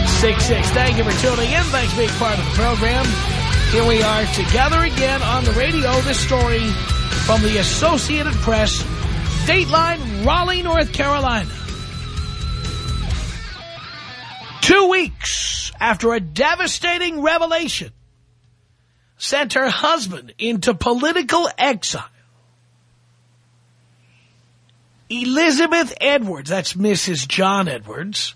1-800-5800-866. Thank you for tuning in. Thanks for being part of the program. Here we are together again on the radio. This story from the Associated Press, Dateline, Raleigh, North Carolina. Two weeks after a devastating revelation sent her husband into political exile, Elizabeth Edwards, that's Mrs. John Edwards,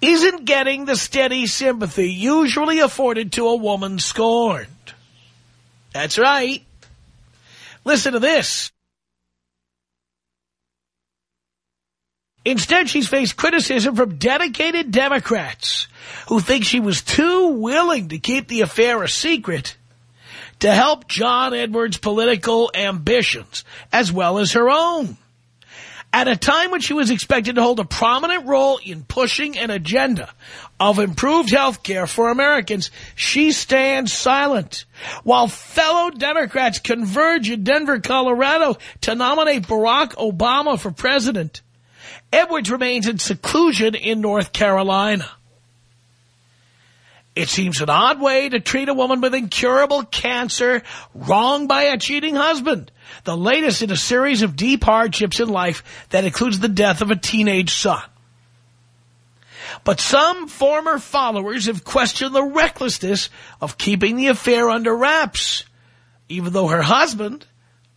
isn't getting the steady sympathy usually afforded to a woman scorned. That's right. Listen to this. Instead, she's faced criticism from dedicated Democrats who think she was too willing to keep the affair a secret to help John Edwards' political ambitions as well as her own. At a time when she was expected to hold a prominent role in pushing an agenda of improved health care for Americans, she stands silent. While fellow Democrats converge in Denver, Colorado to nominate Barack Obama for president, Edwards remains in seclusion in North Carolina. It seems an odd way to treat a woman with incurable cancer wronged by a cheating husband. The latest in a series of deep hardships in life that includes the death of a teenage son. But some former followers have questioned the recklessness of keeping the affair under wraps, even though her husband,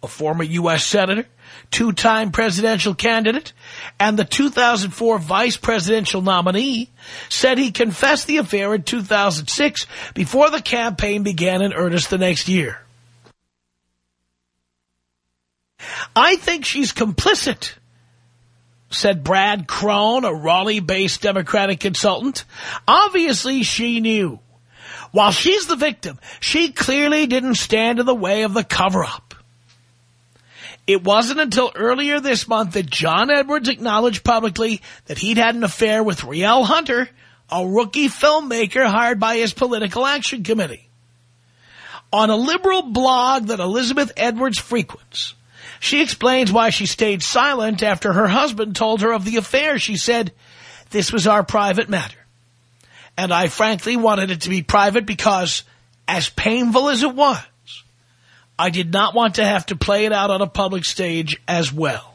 a former U.S. Senator, two-time presidential candidate, and the 2004 vice presidential nominee, said he confessed the affair in 2006 before the campaign began in earnest the next year. I think she's complicit, said Brad Crone, a Raleigh-based Democratic consultant. Obviously, she knew. While she's the victim, she clearly didn't stand in the way of the cover-up. It wasn't until earlier this month that John Edwards acknowledged publicly that he'd had an affair with Rielle Hunter, a rookie filmmaker hired by his political action committee. On a liberal blog that Elizabeth Edwards frequents, she explains why she stayed silent after her husband told her of the affair. She said, this was our private matter. And I frankly wanted it to be private because, as painful as it was, I did not want to have to play it out on a public stage as well.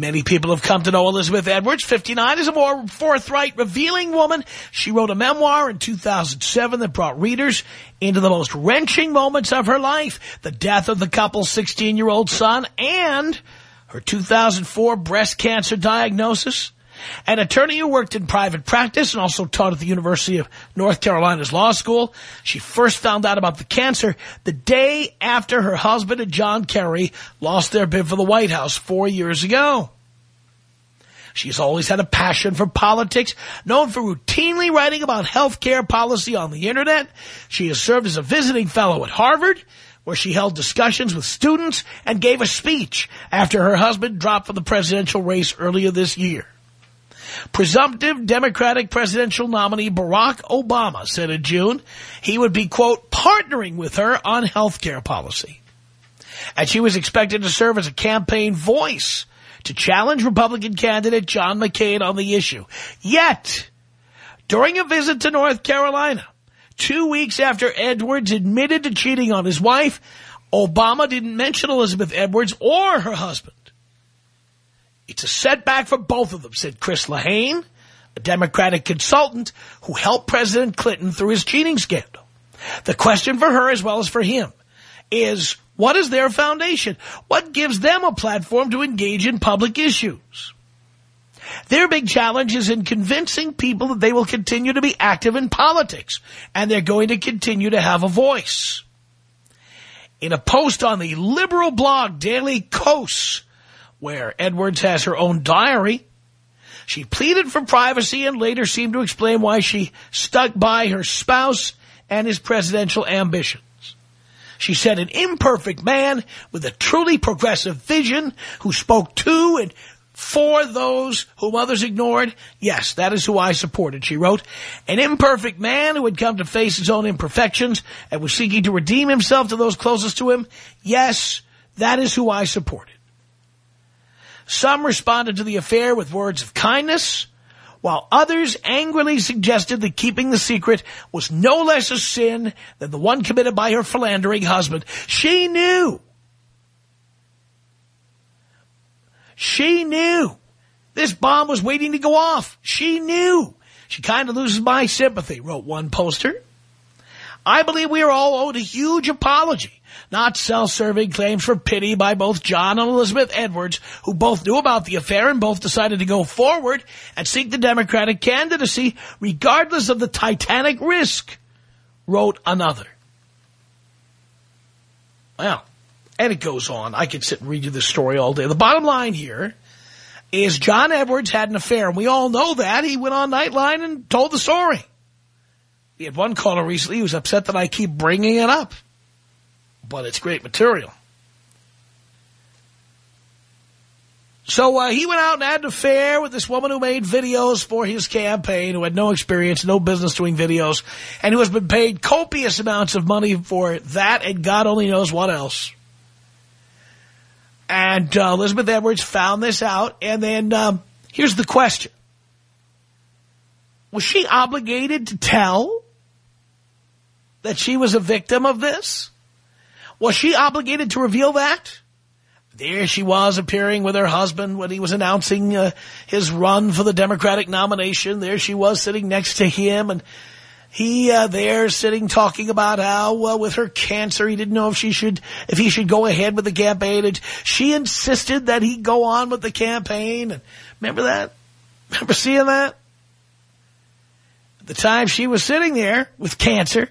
Many people have come to know Elizabeth Edwards. 59 is a more forthright, revealing woman. She wrote a memoir in 2007 that brought readers into the most wrenching moments of her life. The death of the couple's 16-year-old son and her 2004 breast cancer diagnosis. An attorney who worked in private practice and also taught at the University of North Carolina's law school. She first found out about the cancer the day after her husband and John Kerry lost their bid for the White House four years ago. She's always had a passion for politics, known for routinely writing about health care policy on the Internet. She has served as a visiting fellow at Harvard, where she held discussions with students and gave a speech after her husband dropped from the presidential race earlier this year. Presumptive Democratic presidential nominee Barack Obama said in June he would be, quote, partnering with her on health care policy. And she was expected to serve as a campaign voice to challenge Republican candidate John McCain on the issue. Yet, during a visit to North Carolina, two weeks after Edwards admitted to cheating on his wife, Obama didn't mention Elizabeth Edwards or her husband. It's a setback for both of them, said Chris Lehane, a Democratic consultant who helped President Clinton through his cheating scandal. The question for her, as well as for him, is what is their foundation? What gives them a platform to engage in public issues? Their big challenge is in convincing people that they will continue to be active in politics and they're going to continue to have a voice. In a post on the liberal blog Daily Kos, where Edwards has her own diary, she pleaded for privacy and later seemed to explain why she stuck by her spouse and his presidential ambitions. She said an imperfect man with a truly progressive vision who spoke to and for those whom others ignored. Yes, that is who I supported, she wrote. An imperfect man who had come to face his own imperfections and was seeking to redeem himself to those closest to him. Yes, that is who I supported. Some responded to the affair with words of kindness, while others angrily suggested that keeping the secret was no less a sin than the one committed by her philandering husband. She knew She knew. This bomb was waiting to go off. She knew. She kind of loses my sympathy, wrote one poster. I believe we are all owed a huge apology, not self-serving claims for pity by both John and Elizabeth Edwards, who both knew about the affair and both decided to go forward and seek the Democratic candidacy regardless of the titanic risk, wrote another. Well, and it goes on. I could sit and read you this story all day. The bottom line here is John Edwards had an affair, and we all know that. He went on Nightline and told the story. He had one caller recently who was upset that I keep bringing it up. But it's great material. So uh, he went out and had an affair with this woman who made videos for his campaign, who had no experience, no business doing videos, and who has been paid copious amounts of money for that and God only knows what else. And uh, Elizabeth Edwards found this out. And then um, here's the question. Was she obligated to tell that she was a victim of this? Was she obligated to reveal that? There she was appearing with her husband when he was announcing uh, his run for the Democratic nomination. There she was sitting next to him and he uh, there sitting talking about how uh, with her cancer he didn't know if she should if he should go ahead with the campaign and she insisted that he go on with the campaign and remember that remember seeing that at the time she was sitting there with cancer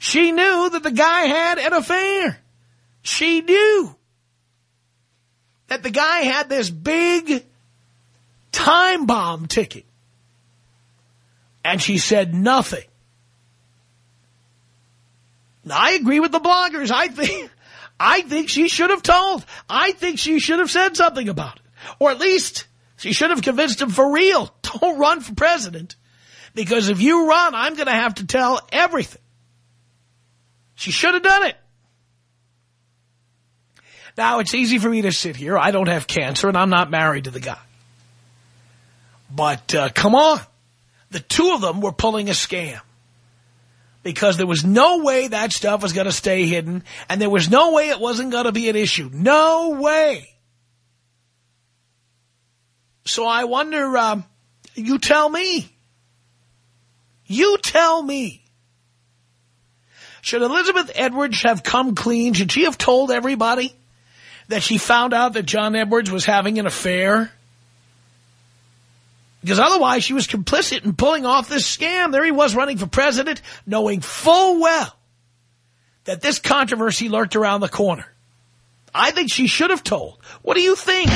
she knew that the guy had an affair she knew that the guy had this big time bomb ticking and she said nothing. Now, I agree with the bloggers. I think, I think she should have told. I think she should have said something about it. Or at least she should have convinced him for real. Don't run for president. Because if you run, I'm going to have to tell everything. She should have done it. Now, it's easy for me to sit here. I don't have cancer, and I'm not married to the guy. But uh, come on the two of them were pulling a scam. Because there was no way that stuff was going to stay hidden, and there was no way it wasn't going to be an issue. No way. So I wonder, um, you tell me. You tell me. Should Elizabeth Edwards have come clean? Should she have told everybody that she found out that John Edwards was having an affair? Because otherwise she was complicit in pulling off this scam. There he was running for president, knowing full well that this controversy lurked around the corner. I think she should have told. What do you think?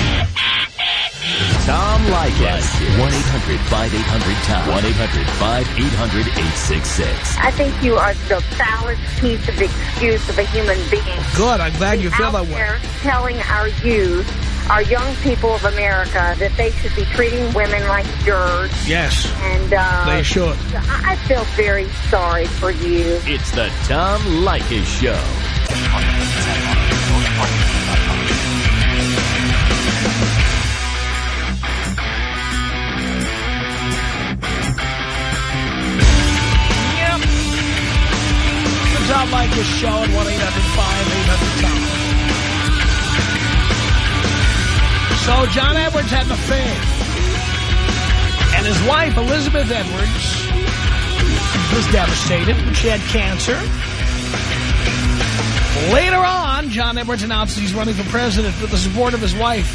Tom Leykis. 1-800-5800-TOM. 1-800-5800-866. I think you are the foulest piece of excuse of a human being. Good. I'm glad you feel that way. telling our youth our young people of America that they should be treating women like dirt. Yes. And uh, they should. I feel very sorry for you. It's the Tom Leykis Show. Tom Leykis Show at 1-800-5800-TOM. So John Edwards had an affair. And his wife, Elizabeth Edwards, was devastated. She had cancer. Later on, John Edwards announces he's running for president with the support of his wife.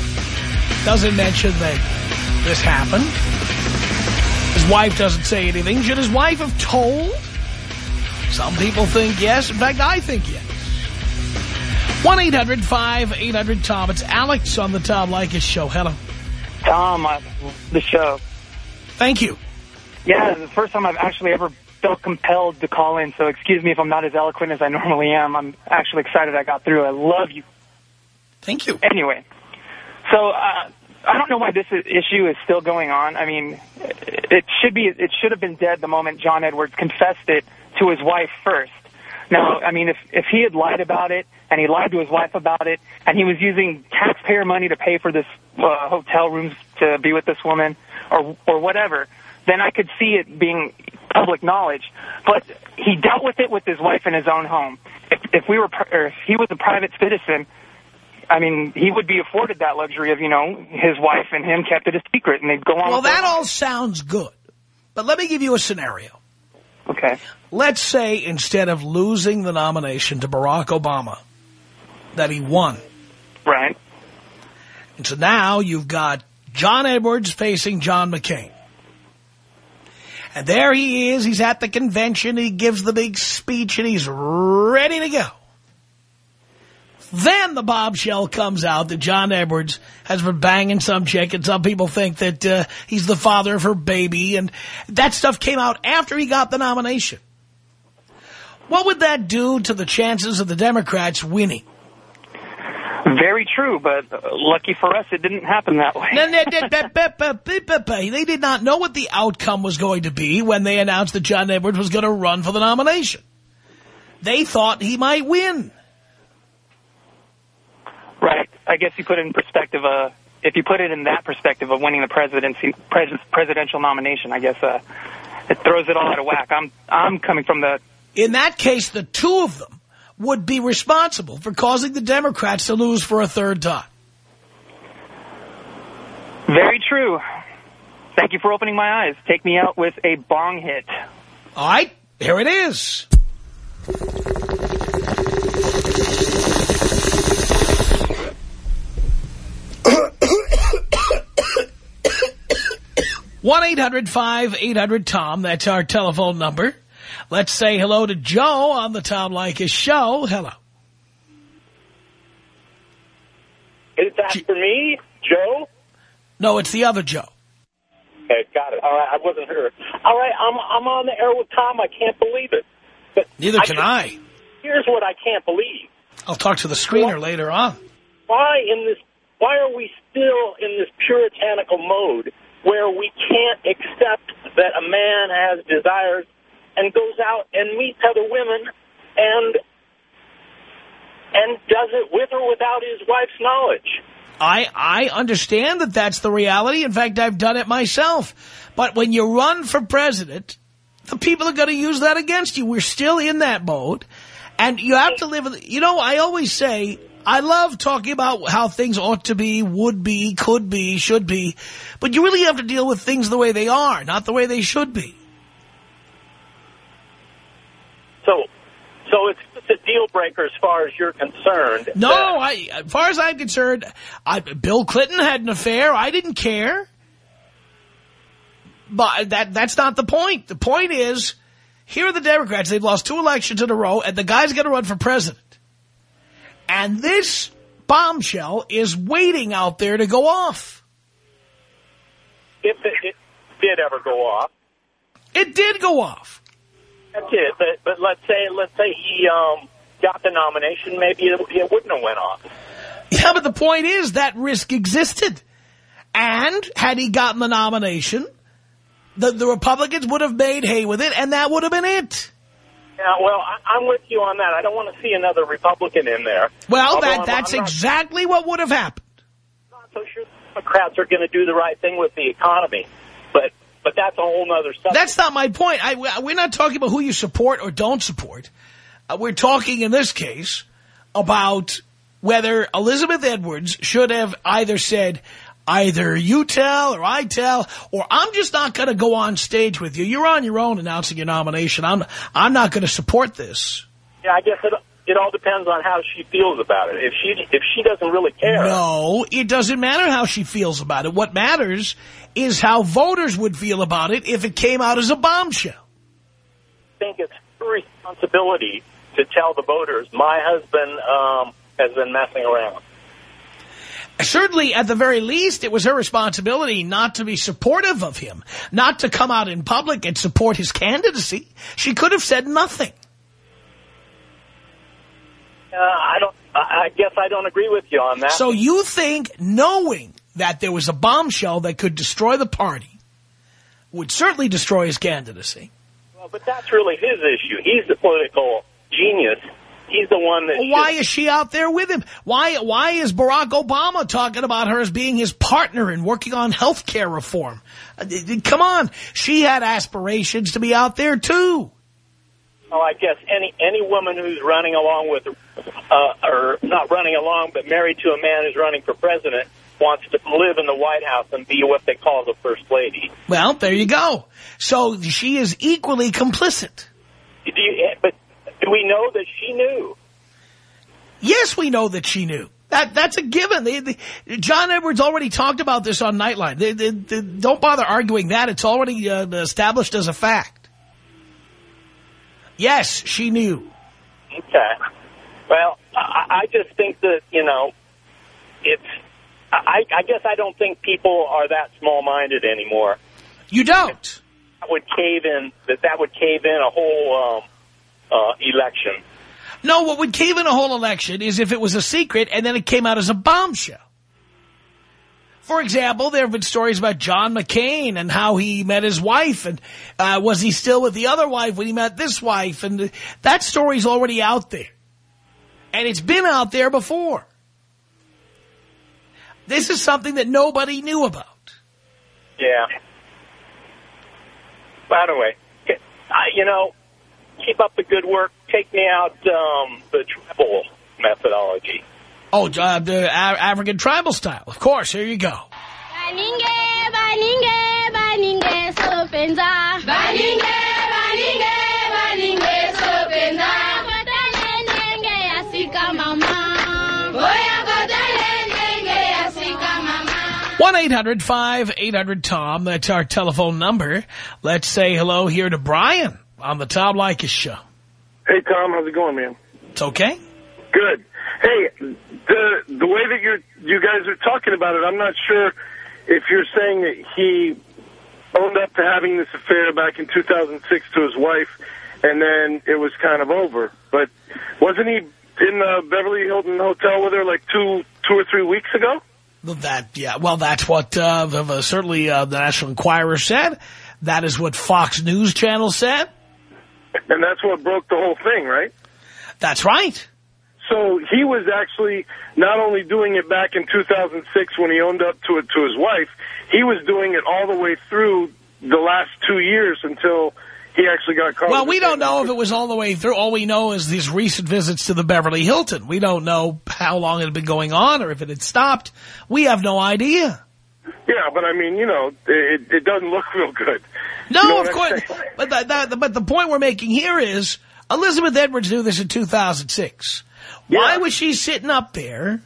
Doesn't mention that this happened. His wife doesn't say anything. Should his wife have told? Some people think yes. In fact, I think yes. 1-800-5800-TOM. It's Alex on the Tom Leykis show. Hello. Tom, uh, the show. Thank you. Yeah, the first time I've actually ever felt compelled to call in, so excuse me if I'm not as eloquent as I normally am. I'm actually excited I got through. I love you. Thank you. Anyway, so uh, I don't know why this issue is still going on. I mean, it should be it should have been dead the moment John Edwards confessed it to his wife first. Now, I mean, if if he had lied about it and he lied to his wife about it, and he was using taxpayer money to pay for this uh, hotel rooms to be with this woman, or or whatever, then I could see it being public knowledge. But he dealt with it with his wife in his own home. If, if we were, or if he was a private citizen, I mean, he would be afforded that luxury of, you know, his wife and him kept it a secret, and they'd go on. Well, that all sounds good. But let me give you a scenario. Okay. Let's say instead of losing the nomination to Barack Obama, that he won. Right. And so now you've got John Edwards facing John McCain. And there he is. He's at the convention. He gives the big speech, and he's ready to go. Then the bombshell comes out that John Edwards has been banging some chick, and some people think that uh, he's the father of her baby, and that stuff came out after he got the nomination. What would that do to the chances of the Democrats winning? Very true, but lucky for us, it didn't happen that way. they did not know what the outcome was going to be when they announced that John Edwards was going to run for the nomination. They thought he might win. Right. I guess you put it in perspective, uh, if you put it in that perspective of winning the presidency, pres presidential nomination, I guess uh, it throws it all out of whack. I'm, I'm coming from the... In that case, the two of them would be responsible for causing the Democrats to lose for a third time. Very true. Thank you for opening my eyes. Take me out with a bong hit. All right, here it is. One 800 tom That's our telephone number. Let's say hello to Joe on the Tom Leykis show. Hello. Is that for me, Joe? No, it's the other Joe. Okay, got it. All right, I wasn't here. All right, I'm I'm on the air with Tom. I can't believe it. But Neither can I. I. Here's what I can't believe. I'll talk to the screener what? later on. Why in this? Why are we still in this puritanical mode where we can't accept that a man has desires and goes out and meets other women and and does it with or without his wife's knowledge. I I understand that that's the reality. In fact, I've done it myself. But when you run for president, the people are going to use that against you. We're still in that mode. And you have to live, with, you know, I always say, I love talking about how things ought to be, would be, could be, should be. But you really have to deal with things the way they are, not the way they should be. So, so it's a deal breaker as far as you're concerned. No, I, as far as I'm concerned, I, Bill Clinton had an affair. I didn't care. But that that's not the point. The point is, here are the Democrats. They've lost two elections in a row, and the guy's going to run for president. And this bombshell is waiting out there to go off. If it, it did ever go off. It did go off. That's it. But but let's say let's say he um, got the nomination, maybe it, it wouldn't have went off. Yeah, but the point is that risk existed. And had he gotten the nomination, the, the Republicans would have made hay with it, and that would have been it. Yeah, well, I, am with you on that. I don't want to see another Republican in there. Well, that, that's I'm, I'm exactly what would have happened. I'm not so sure the Democrats are going to do the right thing with the economy. But but that's a whole other subject. That's not my point. I, we're not talking about who you support or don't support. Uh, we're talking, in this case, about whether Elizabeth Edwards should have either said, Either you tell or I tell, or I'm just not going to go on stage with you. You're on your own announcing your nomination. I'm, I'm not going to support this. Yeah, I guess it, it all depends on how she feels about it. If she if she doesn't really care. No, it doesn't matter how she feels about it. What matters is how voters would feel about it if it came out as a bombshell. I think it's her responsibility to tell the voters, my husband um, has been messing around. Certainly, at the very least, it was her responsibility not to be supportive of him, not to come out in public and support his candidacy. She could have said nothing. Uh, I don't. I guess I don't agree with you on that. So you think knowing that there was a bombshell that could destroy the party would certainly destroy his candidacy? Well, but that's really his issue. He's the political genius. He's the one that. Why is she out there with him? Why Why is Barack Obama talking about her as being his partner and working on health care reform? Uh, Come on. She had aspirations to be out there, too. Oh, I guess any any woman who's running along with, uh, or not running along, but married to a man who's running for president wants to live in the White House and be what they call the first lady. Well, there you go. So she is equally complicit. Do you, but we know that she knew? Yes, we know that she knew. That That's a given. They, they, John Edwards already talked about this on Nightline. They, don't bother arguing that. It's already uh, established as a fact. Yes, she knew. Okay. Well, I, I just think that you know, it's. I, I guess I don't think people are that small-minded anymore. You don't. That would cave in. That that would cave in a whole um, uh, election. No, what would cave in a whole election is if it was a secret and then it came out as a bombshell. For example, there have been stories about John McCain and how he met his wife and uh, was he still with the other wife when he met this wife? And that story's already out there. And it's been out there before. This is something that nobody knew about. Yeah. By the way, I, you know, keep up the good work. Take me out um, the tribal methodology. Oh, uh, the A African tribal style. Of course, here you go. Baninge, baninge, baninge, sopenza. Baninge, baninge, baninge, sopenza. Kotele nenge asika mama. Oya kotele nenge asika mama. 1-800-5800-TOM. That's our telephone number. Let's say hello here to Brian on the Tom Leykis show. Hey, Tom. How's it going, man? It's okay? Good. Hey, the the way that you you guys are talking about it, I'm not sure if you're saying that he owned up to having this affair back in 2006 to his wife, and then it was kind of over. But wasn't he in the Beverly Hilton Hotel with her like two two or three weeks ago? Well, That, yeah, well, that's what uh, certainly uh, the National Enquirer said. That is what Fox News Channel said. And that's what broke the whole thing, right? That's right. So he was actually not only doing it back in 2006 when he owned up to it to his wife, he was doing it all the way through the last two years until he actually got caught. Well, we don't know if it was all the way through. All we know is these recent visits to the Beverly Hilton. We don't know how long it had been going on or if it had stopped. We have no idea. Yeah, but I mean, you know, it, it doesn't look real good. No, You know of course. But the, the, but the point we're making here is Elizabeth Edwards knew this in 2006. Why was she sitting up there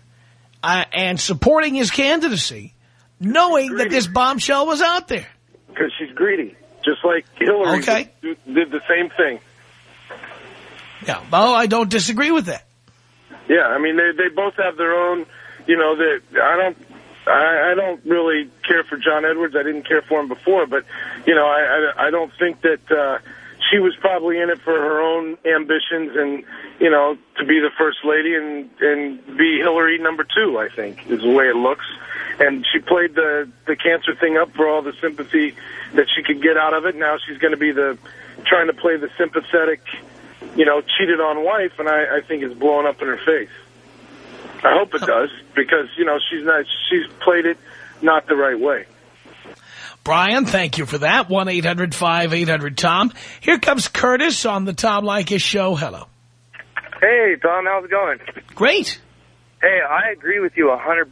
uh, and supporting his candidacy, knowing that this bombshell was out there? Because she's greedy, just like Hillary Okay. did, did the same thing. Yeah, well, I don't disagree with that. Yeah, I mean, they they both have their own. You know, that I don't. I, I don't really care for John Edwards. I didn't care for him before, but you know, I I, I don't think that uh, she was probably in it for her own ambitions and you know to be the first lady and and be Hillary number two. I think is the way it looks. And she played the the cancer thing up for all the sympathy that she could get out of it. Now she's going to be the trying to play the sympathetic, you know, cheated on wife, and I, I think it's blowing up in her face. I hope it does because you know she's not she's played it not the right way. Brian, thank you for that. 1-800-5800-TOM. Here comes Curtis on the Tom Leykis show. Hello. Hey, Tom, how's it going? Great. Hey, I agree with you a 100%.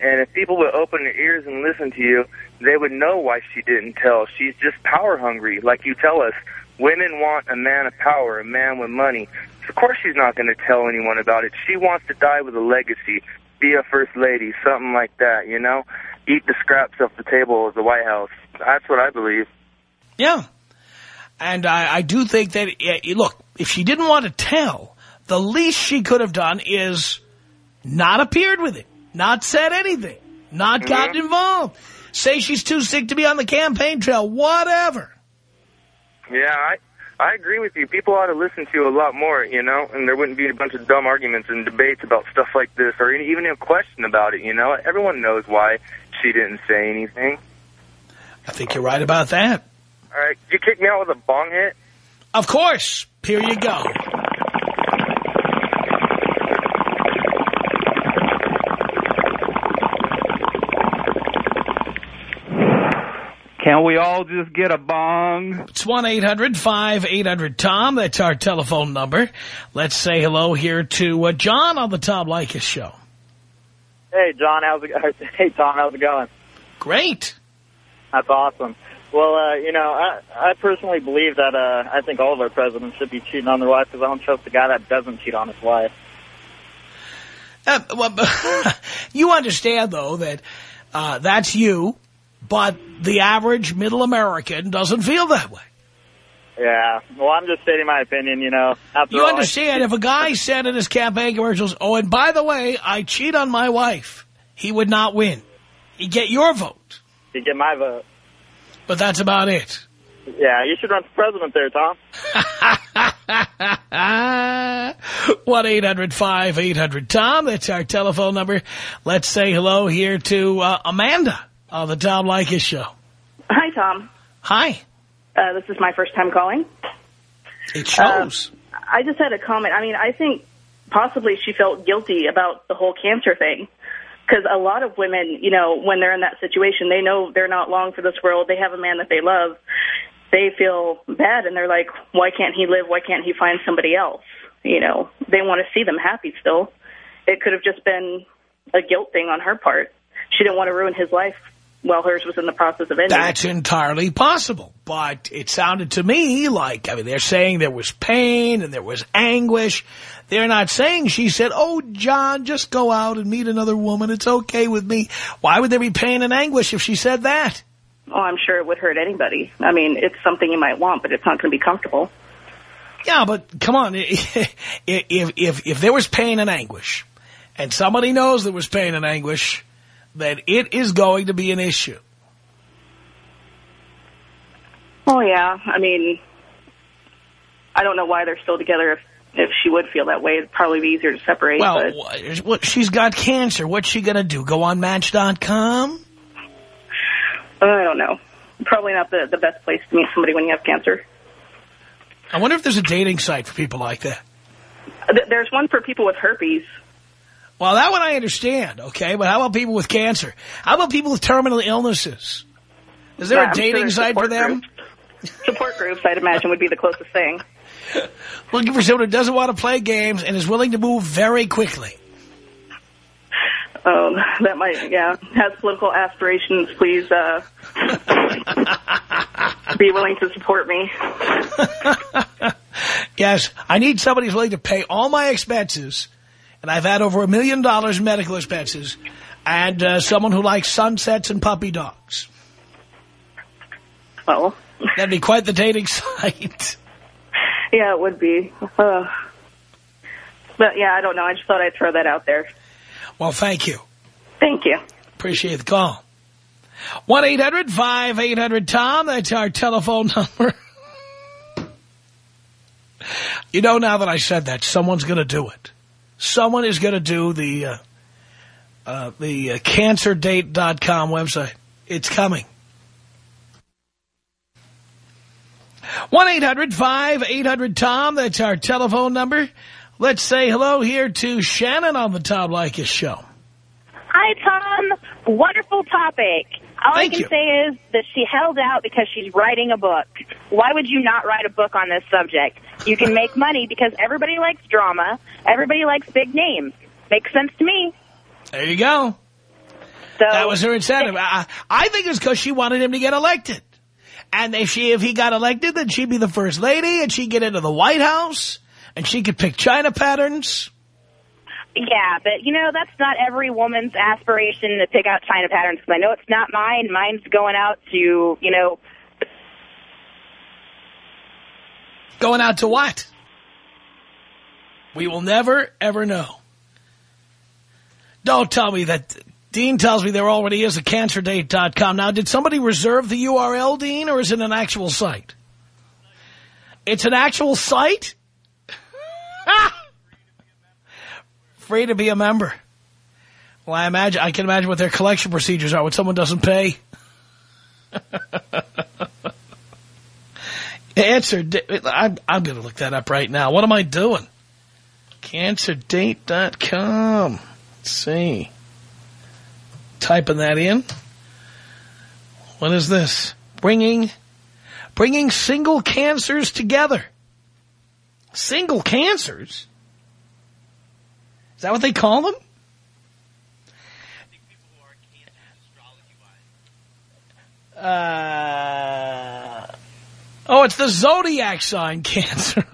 And if people would open their ears and listen to you, they would know why she didn't tell. She's just power hungry, like you tell us. Women want a man of power, a man with money. Of course she's not going to tell anyone about it. She wants to die with a legacy, be a first lady, something like that, you know? Eat the scraps off the table of the White House. That's what I believe. Yeah. And I, I do think that, look, if she didn't want to tell, the least she could have done is not appeared with it, not said anything, not mm-hmm. gotten involved. Say she's too sick to be on the campaign trail, whatever. Yeah, I I agree with you. People ought to listen to you a lot more, you know, and there wouldn't be a bunch of dumb arguments and debates about stuff like this or any, even a question about it, you know. Everyone knows why she didn't say anything. I think you're right about that. All right, you kick me out with a bong hit? Of course. Here you go. Can we all just get a bong? It's 1-800-5800-TOM. That's our telephone number. Let's say hello here to uh, John on the Tom Leykis Show. Hey, John, how's it? going? Hey, Tom, how's it going? Great. That's awesome. Well, uh, you know, I, I personally believe that uh, I think all of our presidents should be cheating on their wife because I don't trust the guy that doesn't cheat on his wife. Uh, well, you understand, though, that uh, that's you, but the average middle American doesn't feel that way. Yeah. Well, I'm just stating my opinion, you know. You understand, if a guy said in his campaign commercials, oh, and by the way, I cheat on my wife, he would not win. He'd get your vote, You get my vote. but that's about it. Yeah, you should run for president there, Tom. 1-800-5800-TOM. That's our telephone number. Let's say hello here to uh, Amanda on the Tom Leykis Show. Hi, Tom. Hi. Uh, this is my first time calling. It shows. I just had a comment. I mean, I think possibly she felt guilty about the whole cancer thing. Because a lot of women, you know, when they're in that situation, they know they're not long for this world. They have a man that they love. They feel bad, and they're like, why can't he live? Why can't he find somebody else? You know, they want to see them happy still. It could have just been a guilt thing on her part. She didn't want to ruin his life while hers was in the process of ending. That's entirely possible. But it sounded to me like, I mean, they're saying there was pain and there was anguish. They're not saying she said, oh, John, just go out and meet another woman. It's okay with me. Why would there be pain and anguish if she said that? Oh, I'm sure it would hurt anybody. I mean, it's something you might want, but it's not going to be comfortable. Yeah, but come on. If, if, if there was pain and anguish and somebody knows there was pain and anguish, then it is going to be an issue. Oh, yeah. I mean, I don't know why they're still together if, if she would feel that way. It'd probably be easier to separate. Well, but what, she's got cancer. What's she going to do? Go on Match.com? uh, I don't know. Probably not the, the best place to meet somebody when you have cancer. I wonder if there's a dating site for people like that. There's one for people with herpes. Well, that one I understand, okay? But how about people with cancer? How about people with terminal illnesses? Is there Yeah, a I'm sure dating site for them? Support groups, I'd imagine, would be the closest thing. Looking for someone who doesn't want to play games and is willing to move very quickly. Um, that might, yeah, has political aspirations. Please uh, be willing to support me. Yes, I need somebody who's willing to pay all my expenses, and I've had over a million dollars in medical expenses, and uh, someone who likes sunsets and puppy dogs. Well, That'd be quite the dating site. yeah, it would be. Uh, but yeah, I don't know. I just thought I'd throw that out there. Well, thank you. Thank you. Appreciate the call. 1-800-5800-TOM. That's our telephone number. you know, now that I said that, someone's going to do it. Someone is going to do the uh, uh, the uh, cancerdate.com website. It's coming. 1-800-5800-TOM. That's our telephone number. Let's say hello here to Shannon on the Tom Leykis show. Hi, Tom. Wonderful topic. All Thank I can you. say is that she held out because she's writing a book. Why would you not write a book on this subject? You can make money because everybody likes drama. Everybody likes big names. Makes sense to me. There you go. So that was her incentive. I, I think it's because she wanted him to get elected. And if she, if he got elected, then she'd be the first lady, and she'd get into the White House, and she could pick China patterns. Yeah, but you know that's not every woman's aspiration to pick out China patterns. Because I know it's not mine. Mine's going out to you know Going out to what? We will never, ever know. Don't tell me that. Dean tells me there already is a cancerdate.com. Now, did somebody reserve the URL, Dean, or is it an actual site? It's an actual site? Free to be a member. Well, I imagine I can imagine what their collection procedures are when someone doesn't pay. Answer. I'm, I'm going to look that up right now. What am I doing? Cancerdate.com. Let's see. Typing that in. What is this? Bringing, bringing single cancers together. Single cancers? Is that what they call them? Uh, oh, it's the zodiac sign cancer.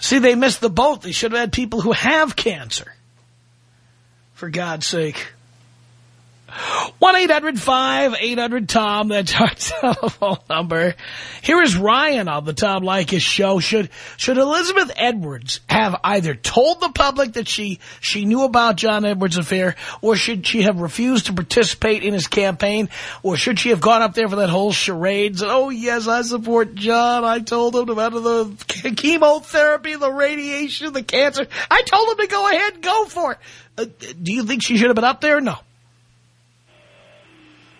See, they missed the boat. They should have had people who have cancer. For God's sake. 1-800-5800-TOM. That's our telephone number. Here is Ryan on the Tom Leykis show. Should should Elizabeth Edwards have either told the public that she, she knew about John Edwards' affair, or should she have refused to participate in his campaign, or should she have gone up there for that whole charade? Oh, yes, I support John. I told him about the chemotherapy, the radiation, the cancer. I told him to go ahead and go for it. Uh, do you think she should have been up there? No.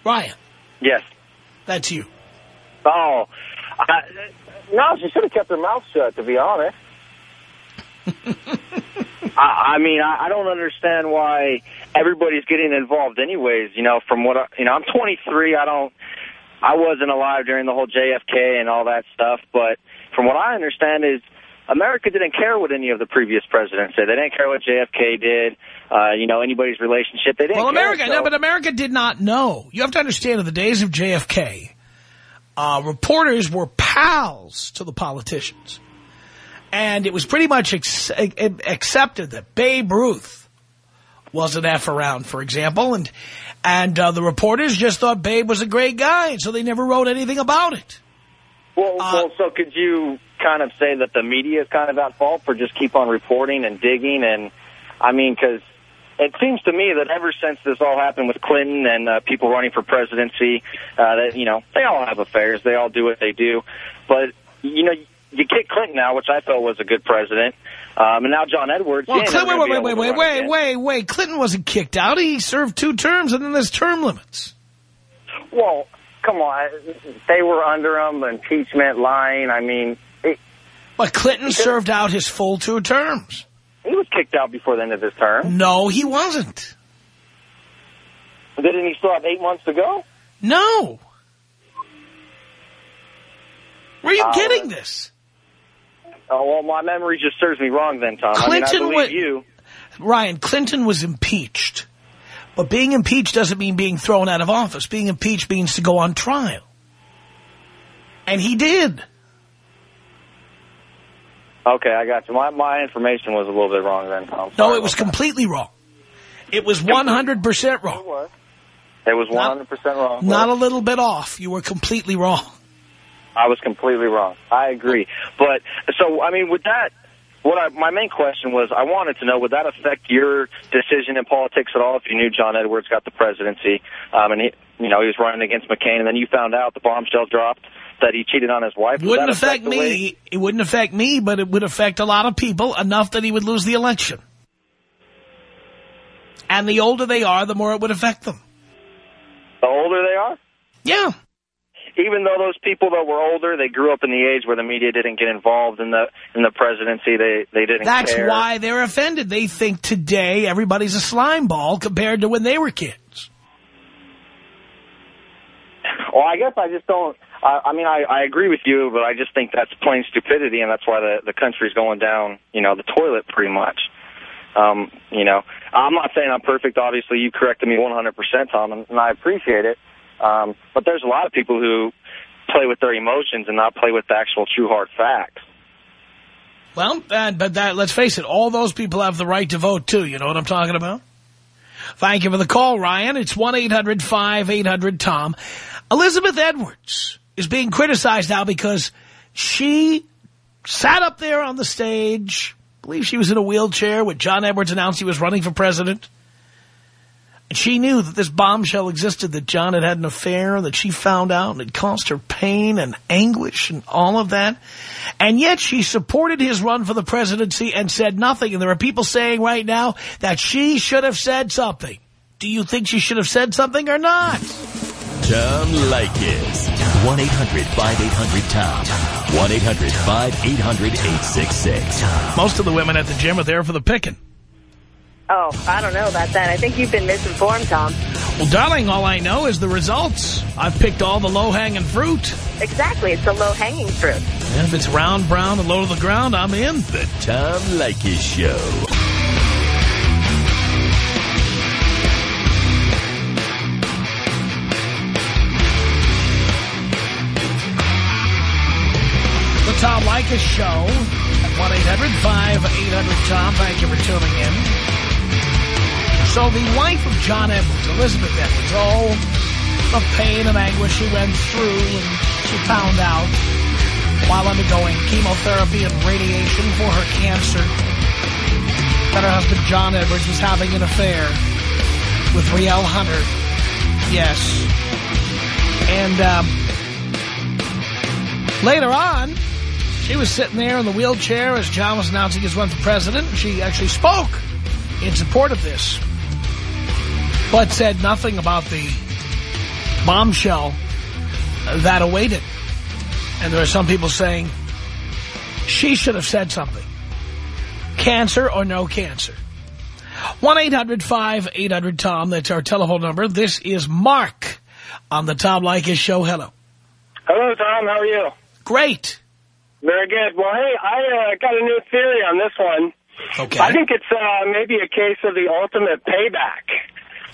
Ryan. Yes. That's you. Oh, I, no, she should have kept her mouth shut, to be honest. I, I mean, I, I don't understand why everybody's getting involved anyways. You know, from what, I, you know, I'm 23. I don't, I wasn't alive during the whole JFK and all that stuff, but from what I understand is America didn't care what any of the previous presidents did. They didn't care what JFK did, uh, you know, anybody's relationship. They didn't Well, care, America, so- no, but America did not know. You have to understand, in the days of JFK, uh, reporters were pals to the politicians. And it was pretty much ex accepted that Babe Ruth was an F around, for example, and and uh, the reporters just thought Babe was a great guy, and so they never wrote anything about it. Well, well, so could you kind of say that the media is kind of at fault for just keep on reporting and digging? And, I mean, because it seems to me that ever since this all happened with Clinton and uh, people running for presidency, uh, that, you know, they all have affairs. They all do what they do. But, you know, you get Clinton now, which I felt was a good president. Um, and now John Edwards. Well, Clinton, wait, wait, wait, wait, wait, wait, wait. Clinton wasn't kicked out. He served two terms, and then there's term limits. Well, come on. They were under him, impeachment, lying. I mean, But Clinton served out his full two terms. he was kicked out before the end of his term. No, he wasn't. Didn't he still have eight months to go? No. Where are you Uh, getting this? Oh, well, my memory just serves me wrong then, Tom. I mean, I Clinton believe you. Ryan, Clinton was impeached. But being impeached doesn't mean being thrown out of office. Being impeached means to go on trial. And he did. Okay, I got you. My, my information was a little bit wrong then, Tom. No, it was completely wrong. It was 100% wrong. It was 100% wrong. Not a little bit off. You were completely wrong. I was completely wrong. I agree. But, so, I mean, with that, what I, my main question was, I wanted to know, would that affect your decision in politics at all if you knew John Edwards got the presidency, um, and he, you know, he was running against McCain, and then you found out the bombshell dropped that he cheated on his wife? Would Wouldn't that affect me. It wouldn't affect me, but it would affect a lot of people enough that he would lose the election. And the older they are, the more it would affect them. The older they are? Yeah. Even though those people that were older, they grew up in the age where the media didn't get involved in the in the presidency. They they didn't. That's care. why they're offended. They think today everybody's a slime ball compared to when they were kids. Well, I guess I just don't. I, I mean, I, I agree with you, but I just think that's plain stupidity, and that's why the the country's going down, you know, the toilet pretty much. Um, you know, I'm not saying I'm perfect. Obviously, you corrected me 100%, Tom, and, and I appreciate it. Um, but there's a lot of people who play with their emotions and not play with the actual true hard facts. Well, uh, but that, let's face it, all those people have the right to vote, too. You know what I'm talking about? Thank you for the call, Ryan. It's 1-800-5800-TOM. Elizabeth Edwards is being criticized now because she sat up there on the stage, I believe she was in a wheelchair when John Edwards announced he was running for president. And she knew that this bombshell existed, that John had had an affair, that she found out, and it caused her pain and anguish and all of that. And yet she supported his run for the presidency and said nothing. And there are people saying right now that she should have said something. Do you think she should have said something or not? Tom Leykis. 1-800-5800-TOM. 1-800-5800-866. Most of the women at the gym are there for the picking. Oh, I don't know about that. I think you've been misinformed, Tom. Well, darling, all I know is the results. I've picked all the low-hanging fruit. Exactly. It's the low-hanging fruit. And if it's round, brown, and low to the ground, I'm in. The Tom Leykis Show. Leykis Show at 1-800-5800-TOM. Thank you for tuning in. So the wife of John Edwards, Elizabeth Edwards, oh, the pain and anguish she went through and she found out while undergoing chemotherapy and radiation for her cancer that her husband John Edwards was having an affair with Rielle Hunter. Yes. And um, later on, she was sitting there in the wheelchair as John was announcing his run for president. She actually spoke in support of this, but said nothing about the bombshell that awaited. And there are some people saying she should have said something. Cancer or no cancer. 1-800-5800-TOM. That's our telephone number. This is Mark on the Tom Leykis Show. Hello. Hello, Tom. How are you? Great. Very good. Well, hey, I uh, got a new theory on this one. Okay. I think it's uh, maybe a case of the ultimate payback.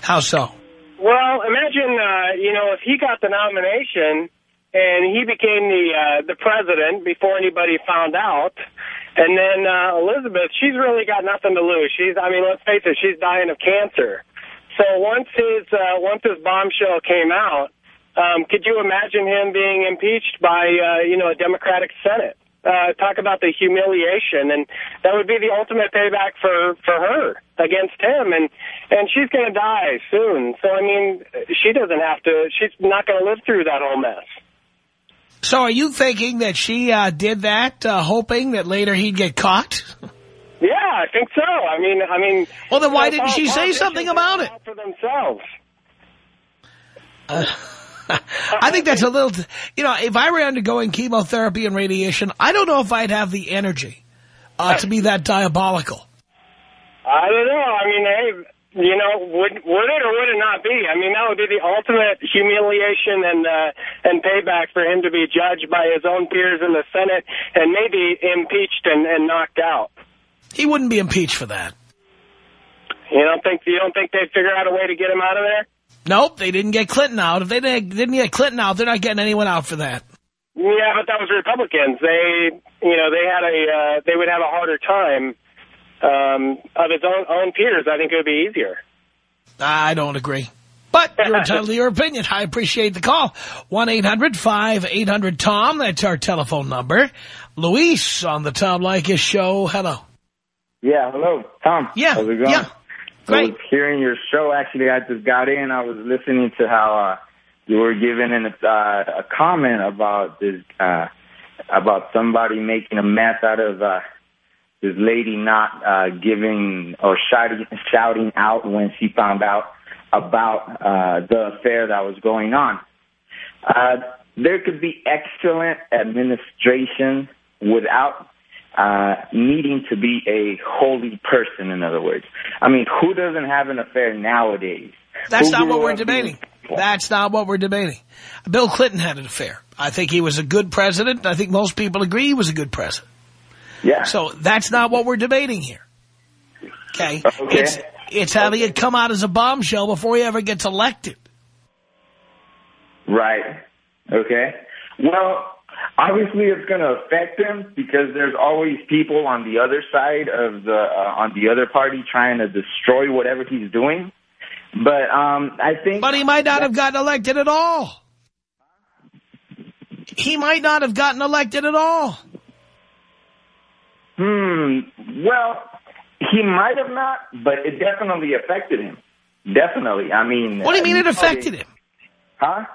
How so? Well, imagine, uh, you know, if he got the nomination and he became the uh, the president before anybody found out, and then uh, Elizabeth, she's really got nothing to lose. She's, I mean, let's face it, she's dying of cancer. So once his uh, once his bombshell came out, um, could you imagine him being impeached by uh, you know a Democratic Senate? Uh, talk about the humiliation, and that would be the ultimate payback for for her against him, and and she's going to die soon. So I mean, she doesn't have to. She's not going to live through that whole mess. So are you thinking that she uh, did that, uh, hoping that later he'd get caught? Yeah, I think so. I mean, I mean. Well, then why didn't she say something about it? For themselves. I think that's a little, you know, if I were undergoing chemotherapy and radiation, I don't know if I'd have the energy uh, to be that diabolical. I don't know. I mean, hey, you know, would would it or would it not be? I mean, that would be the ultimate humiliation and uh, and payback for him to be judged by his own peers in the Senate and maybe impeached and, and knocked out. He wouldn't be impeached for that. You don't think you don't think they'd figure out a way to get him out of there? Nope, they didn't get Clinton out. If they didn't didn't get Clinton out, they're not getting anyone out for that. Yeah, but that was Republicans. They, you know, they had a uh, they would have a harder time um, of his own own peers. I think it would be easier. I don't agree. But you're entitled to your opinion. I appreciate the call. 1-800-5800-TOM. That's our telephone number. Luis on the Tom Leykis show. Hello. Yeah, hello, Tom. Yeah, How's it going? yeah. I was hearing your show. Actually, I just got in. I was listening to how uh, you were giving an, uh, a comment about this, uh, about somebody making a mess out of uh, this lady not uh, giving or shouting, shouting out when she found out about uh, the affair that was going on. Uh, there could be excellent administration without uh, needing to be a holy person, in other words. I mean, who doesn't have an affair nowadays? That's Who not what we're debating. That's not what we're debating. Bill Clinton had an affair. I think he was a good president. I think most people agree he was a good president. Yeah. So that's not what we're debating here. Okay? Okay. It's, it's how he had come out as a bombshell before he ever gets elected. Right. Okay. Well, obviously it's going to affect him because there's always people on the other side of the uh, on the other party trying to destroy whatever he's doing. But um, I think. But he might not have gotten elected at all. He might not have gotten elected at all. Hmm. Well, he might have not, but it definitely affected him. Definitely. I mean. What do you mean it uh, affected him? Huh?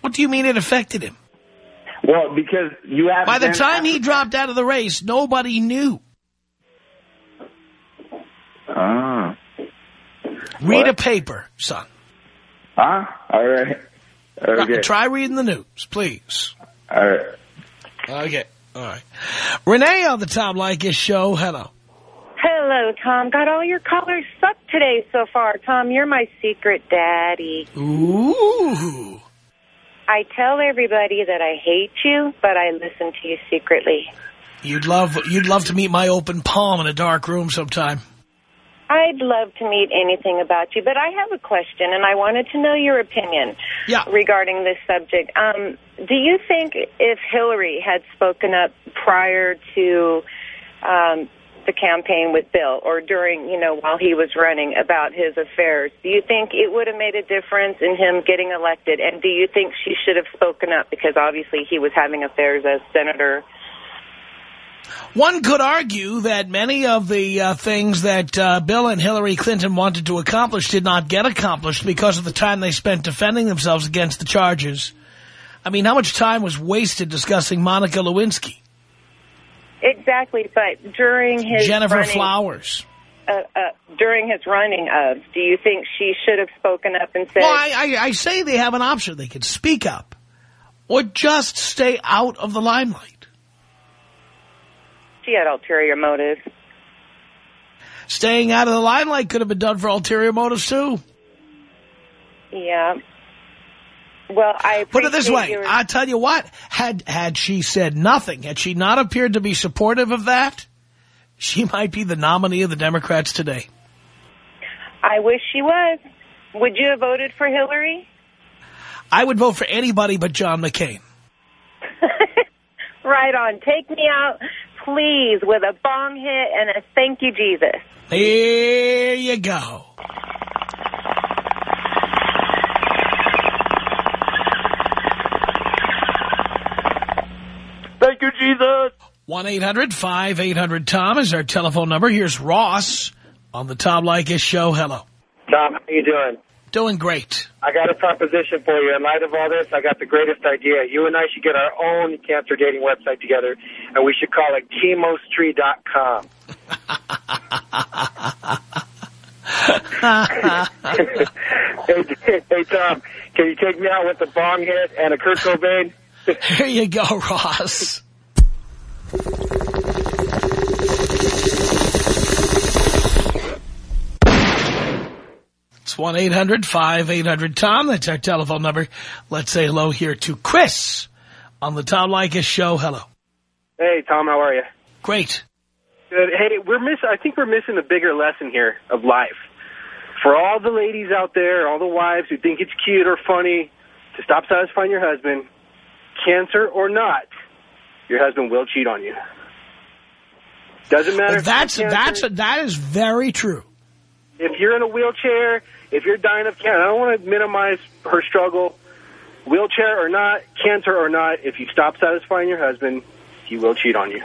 What do you mean it affected him? Well, because you have. By the time he dropped out of the race, nobody knew. Ah. Read What? a paper, son. Huh? All right. Okay. Try reading the news, please. All right. Okay. All right. Renee on the Tom Leykis show. Hello. Hello, Tom. Got all your callers sucked today so far. Tom, you're my secret daddy. Ooh. I tell everybody that I hate you, but I listen to you secretly. You'd love you'd love to meet my open palm in a dark room sometime. I'd love to meet anything about you, but I have a question, and I wanted to know your opinion regarding this subject. Um, do you think if Hillary had spoken up prior to um, the campaign with Bill, or during, you know, while he was running about his affairs, do you think it would have made a difference in him getting elected? And do you think she should have spoken up because obviously he was having affairs as senator? One could argue that many of the uh, things that uh, Bill and Hillary Clinton wanted to accomplish did not get accomplished because of the time they spent defending themselves against the charges. I mean, how much time was wasted discussing Monica Lewinsky, Exactly, but during his Jennifer running, Flowers? uh, uh, during his running of, do you think she should have spoken up and said, Well, I, I, I say they have an option. They can speak up or just stay out of the limelight. she had ulterior motives? Staying out of the limelight could have been done for ulterior motives, too. Yeah. Well, I Put it this way, I'll tell you what, had had she said nothing, had she not appeared to be supportive of that, she might be the nominee of the Democrats today. I wish she was. Would you have voted for Hillary? I would vote for anybody but John McCain. Right on. Take me out, please, with a bong hit and a thank you, Jesus. Here you go. Thank you, Jesus. 1-800-5800-TOM is our telephone number. Here's Ross on the Tom Leykis show. Hello. Tom, how you doing? Doing great. I got a proposition for you. In light of all this, I got the greatest idea. You and I should get our own cancer dating website together, and we should call it chemostree.com. hey, hey, Tom, can you take me out with a bong hit and a Kurt Cobain? Here you go, Ross. It's 1-800-5800-TOM. That's our telephone number. Let's say hello here to Chris on the Tom Leykis show. Hello. Hey, Tom, how are you? Great. Good. Hey, we're miss. I think we're missing a bigger lesson here of life. For all the ladies out there, all the wives who think it's cute or funny to stop satisfying your husband, cancer or not, your husband will cheat on you. Doesn't matter. Well, that's that's cancer. that is very true. if you're in a wheelchair, if you're dying of cancer, I don't want to minimize her struggle. Wheelchair or not, cancer or not, if you stop satisfying your husband, he will cheat on you.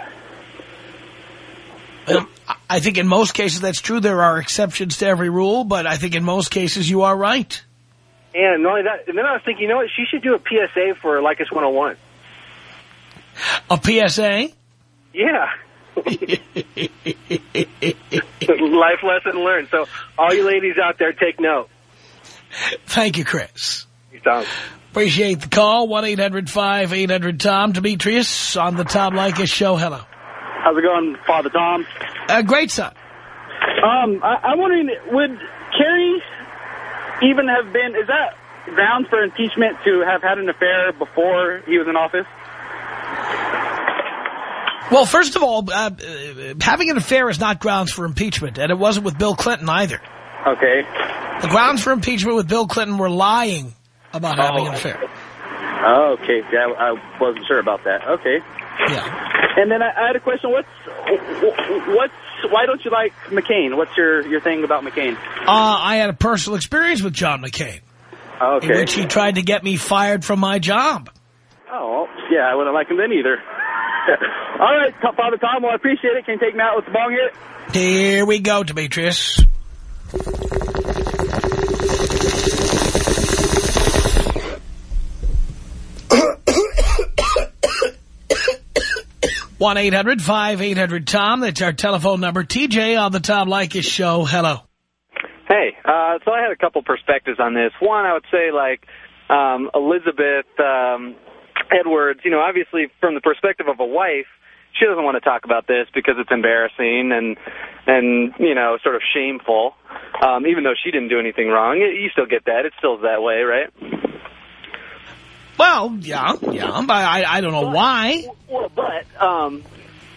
Um, I think in most cases that's true. There are exceptions to every rule, but I think in most cases you are right. And not only that, and then I was thinking, you know what, she should do a PSA for Leykis 101. A PSA? Yeah. Life lesson learned. So all you ladies out there, take note. Thank you, Chris. Tom. Appreciate the call. 1-800-5800-TOM. Demetrius on the Tom Leykis show. Hello. How's it going, Father Tom? Uh, great, son. Um, I, I'm wondering, would Carrie even have been, is that grounds for impeachment to have had an affair before he was in office? Well, first of all, uh, uh, having an affair is not grounds for impeachment, and it wasn't with Bill Clinton either. Okay. The grounds for impeachment with Bill Clinton were lying about having Oh. an affair. Oh, okay. Yeah, I wasn't sure about that. Okay. Yeah. And then I, I had a question. What's what's why don't you like McCain? What's your your thing about McCain? Uh, I had a personal experience with John McCain. Okay. In which he tried to get me fired from my job. Oh, yeah, I wouldn't like him then either. All right, Father Tom. Well, I appreciate it. Can you take me out with the bong here? Here we go, Demetrius. one eight hundred 800 tom That's our telephone number. TJ on the Tom Leykis show. Hello. Hey, uh, so I had a couple perspectives on this. One, I would say, like, um, Elizabeth um, Edwards, you know, obviously from the perspective of a wife, she doesn't want to talk about this because it's embarrassing and, and you know, sort of shameful, um, even though she didn't do anything wrong. You still get that. It still's that way, right? Well, yeah, yeah, but I, I don't know why. Well, but, um,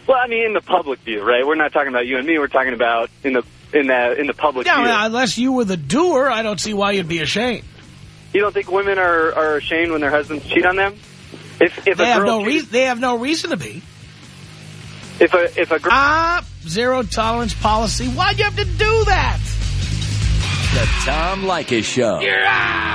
well, I mean, in the public view, right? We're not talking about you and me. We're talking about in the in the in the public Yeah, view. well, unless you were the doer, I don't see why you'd be ashamed. You don't think women are are ashamed when their husbands cheat on them? If if They a have girl no reason. They have no reason to be. If a if a girl Ah, zero tolerance policy. Why'd you have to do that? The Tom Leykis Show. You're out.